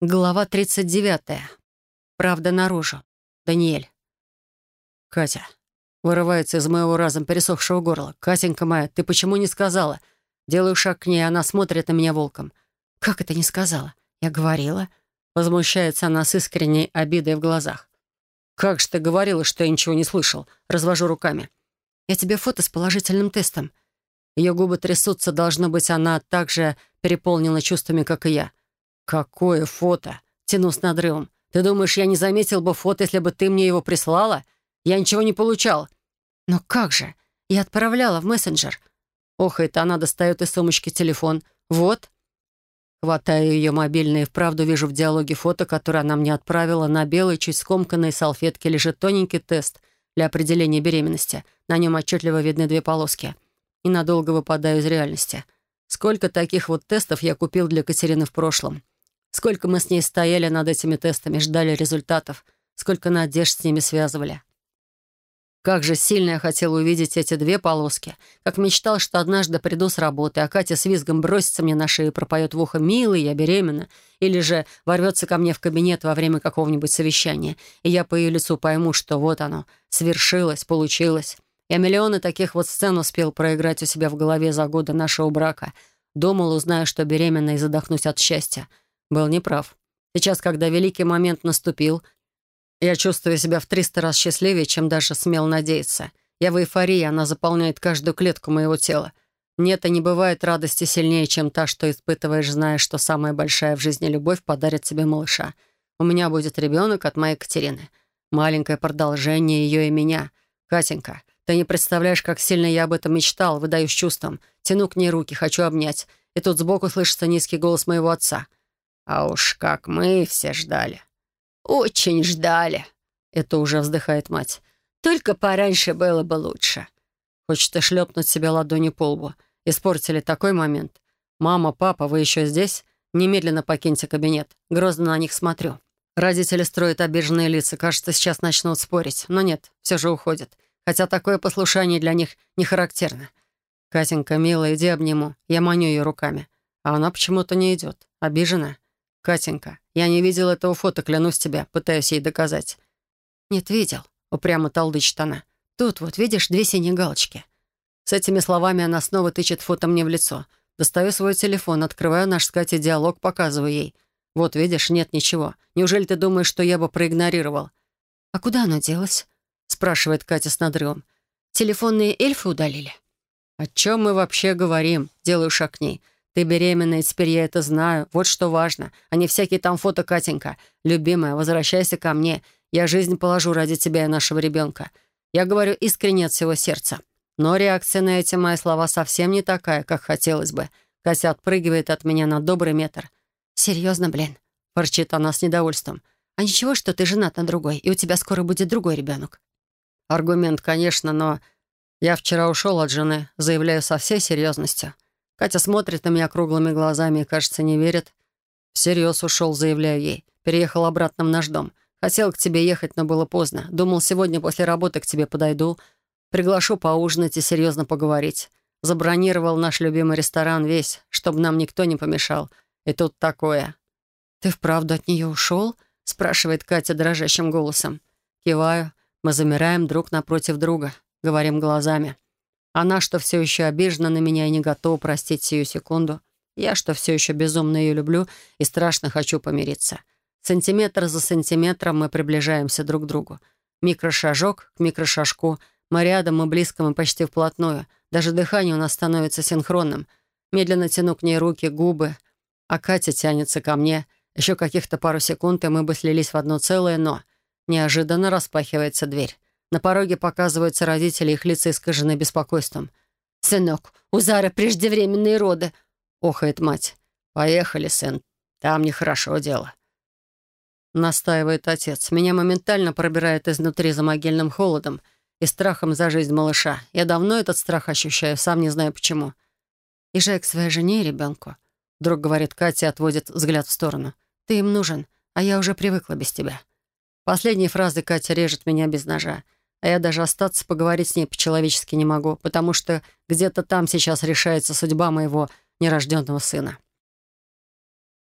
Глава 39. Правда наружу. Даниэль. Катя. Вырывается из моего разом пересохшего горла. «Катенька моя, ты почему не сказала?» Делаю шаг к ней, она смотрит на меня волком. «Как это не сказала? Я говорила». Возмущается она с искренней обидой в глазах. «Как же ты говорила, что я ничего не слышал?» Развожу руками. «Я тебе фото с положительным тестом». Ее губы трясутся, должно быть, она так же переполнена чувствами, как и я. «Какое фото?» — тяну с надрывом. «Ты думаешь, я не заметил бы фото, если бы ты мне его прислала? Я ничего не получал». «Но как же? Я отправляла в мессенджер». Ох, это она достает из сумочки телефон. «Вот». Хватаю ее мобильный и вправду вижу в диалоге фото, которое она мне отправила. На белой, чуть скомканной салфетке лежит тоненький тест для определения беременности. На нем отчетливо видны две полоски. И надолго выпадаю из реальности. Сколько таких вот тестов я купил для Катерины в прошлом. Сколько мы с ней стояли над этими тестами, ждали результатов, сколько надежд с ними связывали. Как же сильно я хотел увидеть эти две полоски. Как мечтал, что однажды приду с работы, а Катя с визгом бросится мне на шею и пропоет в ухо «Милый, я беременна». Или же ворвется ко мне в кабинет во время какого-нибудь совещания, и я по ее лицу пойму, что вот оно, свершилось, получилось. Я миллионы таких вот сцен успел проиграть у себя в голове за годы нашего брака. Думал, узнаю, что беременна и задохнусь от счастья. Был неправ. Сейчас, когда великий момент наступил, я чувствую себя в триста раз счастливее, чем даже смел надеяться. Я в эйфории, она заполняет каждую клетку моего тела. Нет и не бывает радости сильнее, чем та, что испытываешь, зная, что самая большая в жизни любовь подарит тебе малыша. У меня будет ребенок от моей Катерины. Маленькое продолжение ее и меня. Катенька, ты не представляешь, как сильно я об этом мечтал, выдаюсь чувством. Тяну к ней руки, хочу обнять. И тут сбоку слышится низкий голос моего отца. А уж как мы все ждали. Очень ждали. Это уже вздыхает мать. Только пораньше было бы лучше. Хочется шлепнуть себя ладони по лбу. Испортили такой момент. «Мама, папа, вы еще здесь? Немедленно покиньте кабинет. Грозно на них смотрю». Родители строят обиженные лица. Кажется, сейчас начнут спорить. Но нет, все же уходят. Хотя такое послушание для них не характерно. «Катенька, милая, иди обниму». Я маню ее руками. А она почему-то не идет. Обижена. «Катенька, я не видел этого фото, клянусь тебя, пытаюсь ей доказать». «Нет, видел», — упрямо толдычит она. «Тут вот, видишь, две синие галочки». С этими словами она снова тычет фото мне в лицо. Достаю свой телефон, открываю наш с Катей диалог, показываю ей. «Вот, видишь, нет ничего. Неужели ты думаешь, что я бы проигнорировал?» «А куда оно делось?» — спрашивает Катя с надрывом. «Телефонные эльфы удалили?» «О чем мы вообще говорим?» Делаю шаг к ней. Ты беременна, и теперь я это знаю. Вот что важно, а не всякие там фото, Катенька. Любимая, возвращайся ко мне. Я жизнь положу ради тебя и нашего ребенка. Я говорю искренне от всего сердца. Но реакция на эти мои слова совсем не такая, как хотелось бы. Катя отпрыгивает от меня на добрый метр. «Серьезно, блин?» — ворчит она с недовольством. «А ничего, что ты женат на другой, и у тебя скоро будет другой ребенок?» Аргумент, конечно, но я вчера ушел от жены, заявляю со всей серьезностью. Катя смотрит на меня круглыми глазами и, кажется, не верит. «Всерьез ушел», — заявляю ей. «Переехал обратно в наш дом. Хотел к тебе ехать, но было поздно. Думал, сегодня после работы к тебе подойду. Приглашу поужинать и серьезно поговорить. Забронировал наш любимый ресторан весь, чтобы нам никто не помешал. И тут такое». «Ты вправду от нее ушел?» — спрашивает Катя дрожащим голосом. Киваю. Мы замираем друг напротив друга. Говорим глазами. Она, что все еще обижена на меня и не готова простить сию секунду. Я, что все еще безумно ее люблю и страшно хочу помириться. Сантиметр за сантиметром мы приближаемся друг к другу. Микрошажок к микрошажку. Мы рядом, мы близко, мы почти вплотную. Даже дыхание у нас становится синхронным. Медленно тяну к ней руки, губы. А Катя тянется ко мне. Еще каких-то пару секунд, и мы бы слились в одно целое, но... Неожиданно распахивается дверь. На пороге показываются родители, их лица искажены беспокойством. «Сынок, у Зары преждевременные роды!» — охает мать. «Поехали, сын. Там нехорошо дело». Настаивает отец. Меня моментально пробирает изнутри за могильным холодом и страхом за жизнь малыша. Я давно этот страх ощущаю, сам не знаю почему. «Езжай к своей жене и ребенку», — вдруг говорит Катя отводит взгляд в сторону. «Ты им нужен, а я уже привыкла без тебя». Последние фразы Катя режет меня без ножа а я даже остаться поговорить с ней по-человечески не могу, потому что где-то там сейчас решается судьба моего нерожденного сына.